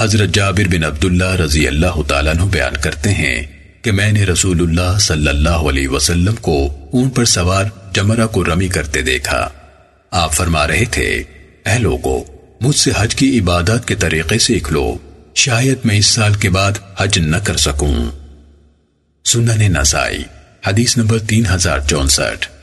حضرت جابر بن عبداللہ رضی اللہ تعالیٰ عنہ بیان کرتے ہیں کہ میں نے رسول اللہ صلی اللہ علیہ وسلم کو اون پر سوار جمرہ کو رمی کرتے دیکھا۔ آپ فرما رہے تھے، اے لوگو، مجھ سے حج کی عبادت کے طریقے سیکھ لو، شاید میں اس سال کے بعد حج نہ کر سکوں۔ سنن نسائی، حدیث نمبر تین ہزار چونسٹھ۔